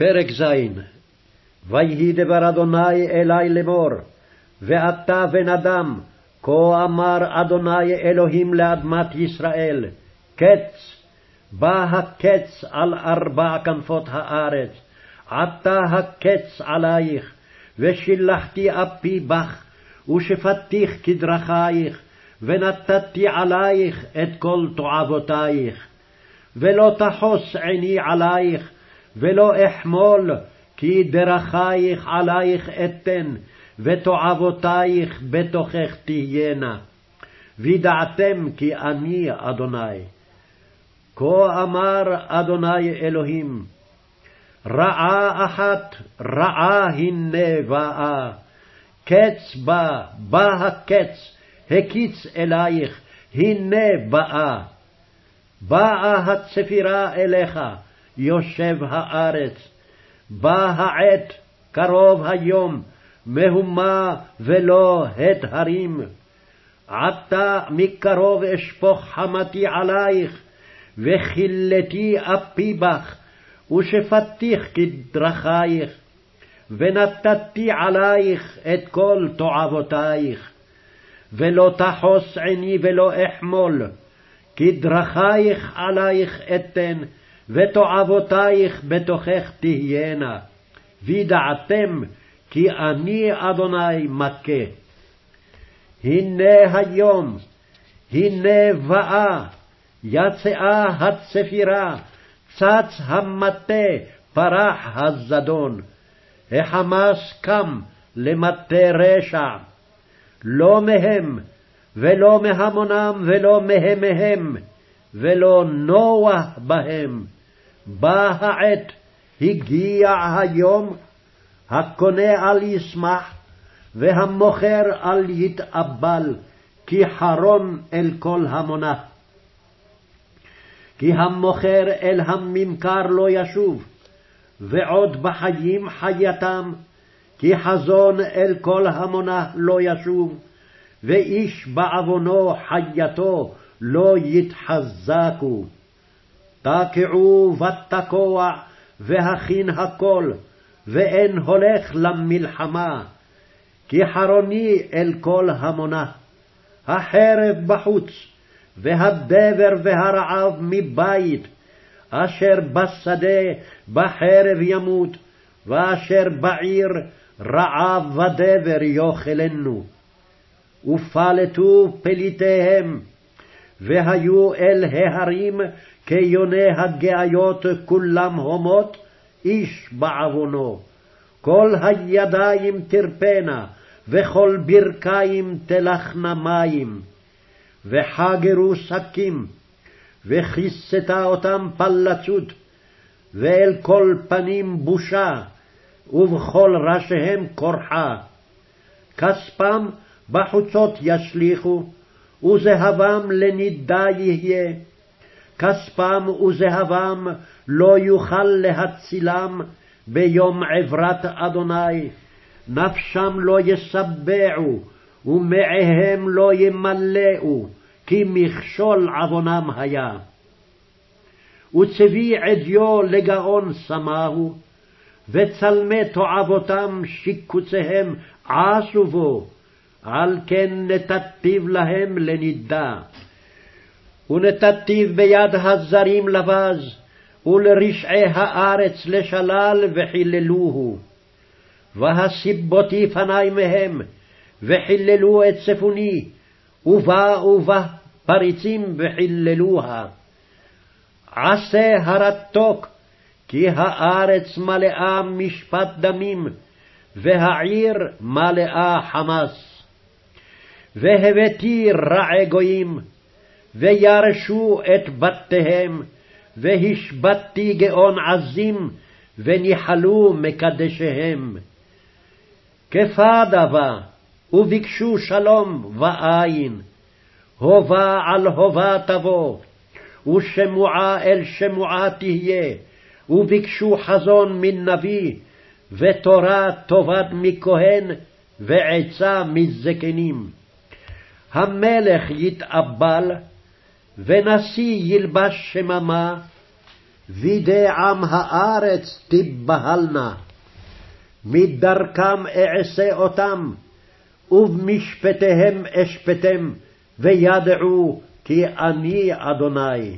פרק ז. ויהי דבר אדוני אלי לאמור, ואתה בן אדם, כה אמר אדוני אלוהים לאדמת ישראל, קץ, בא הקץ על ארבע כנפות הארץ, עתה הקץ עלייך, ושילחתי אפי בך, ושפתיך כדרכייך, ונתתי עלייך את כל תועבותייך. ולא תחוס עיני עלייך, ולא אחמול, כי דרכייך עלייך אתן, ותועבותייך בתוכך תהיינה. וידעתם כי אני אדוני. כה אמר אדוני אלוהים, רעה אחת, רעה הנה באה, קץ בא, בא הקץ, הקיץ אלייך, הנה באה. באה הצפירה אליך, יושב הארץ. בא העת, קרוב היום, מהומה ולא הט הרים. עתה מקרוב אשפוך חמתי עלייך, וכילתי אפי בך, ושפתיך כדרכייך, ונתתי עלייך את כל תועבותייך. ולא תחוס עיני ולא אחמול, כי דרכייך עלייך אתן, ותועבותייך בתוכך תהיינה. וידעתם כי אני אדוני מכה. הנה היום, הנה באה, יצאה הצפירה, צץ המטה, פרח הזדון. החמס קם למטה רשע, לא מהם, ולא מהמונם, ולא מהמיהם, ולא נוח בהם. בא העת, הגיע היום, הקונה אל ישמח, והמוכר אל יתאבל, כי חרון אל כל המונה. כי המוכר אל הממכר לא ישוב, ועוד בחיים חייתם, כי חזון אל כל המונה לא ישוב, ואיש בעוונו חייתו לא יתחזקו. תקעו ותקוע, והכין הכל, ואין הולך למלחמה, כי חרוני אל כל המונה. החרב בחוץ, והדבר והרעב מבית, אשר בשדה בחרב ימות, ואשר בעיר רעב ודבר יאכלנו. ופלטו פליטיהם, והיו אל ההרים כיוני הגאיות כולם הומות, איש בעוונו. כל הידיים תרפנה, וכל ברכיים תלכנה מים. וחגרו שקים, וכיסתה אותם פלצות, ואל כל פנים בושה, ובכל ראשיהם קורחה. כספם בחוצות ישליכו, וזהבם לנידה יהיה. כספם וזהבם לא יוכל להצילם ביום עברת אדוני, נפשם לא ישבעו, ומעיהם לא ימלאו, כי מכשול עוונם היה. וצבי עדיו לגאון שמו, וצלמי תועבותם שיקוציהם עשו בו, על כן נתתיו להם לנידה. ונתתיו ביד הזרים לבז, ולרשעי הארץ לשלל וחיללוהו. והסיבותי פני מהם, וחיללו את צפוני, ובאו בה פריצים וחיללוה. עשה הרתוק, כי הארץ מלאה משפט דמים, והעיר מלאה חמס. והבאתי רעי גויים, וירשו את בתיהם, והשבתתי גאון עזים, וניחלו מקדשיהם. כפדה בא, וביקשו שלום ואין, הובה על הובה תבוא, ושמועה אל שמועה תהיה, וביקשו חזון מן נביא, ותורה תאבד מכהן, ועצה מזקנים. המלך יתאבל, ונשיא ילבש שממה, וידי עם הארץ תבהלנה. מדרכם אעשה אותם, ובמשפטיהם אשפטם, וידעו כי אני אדוני.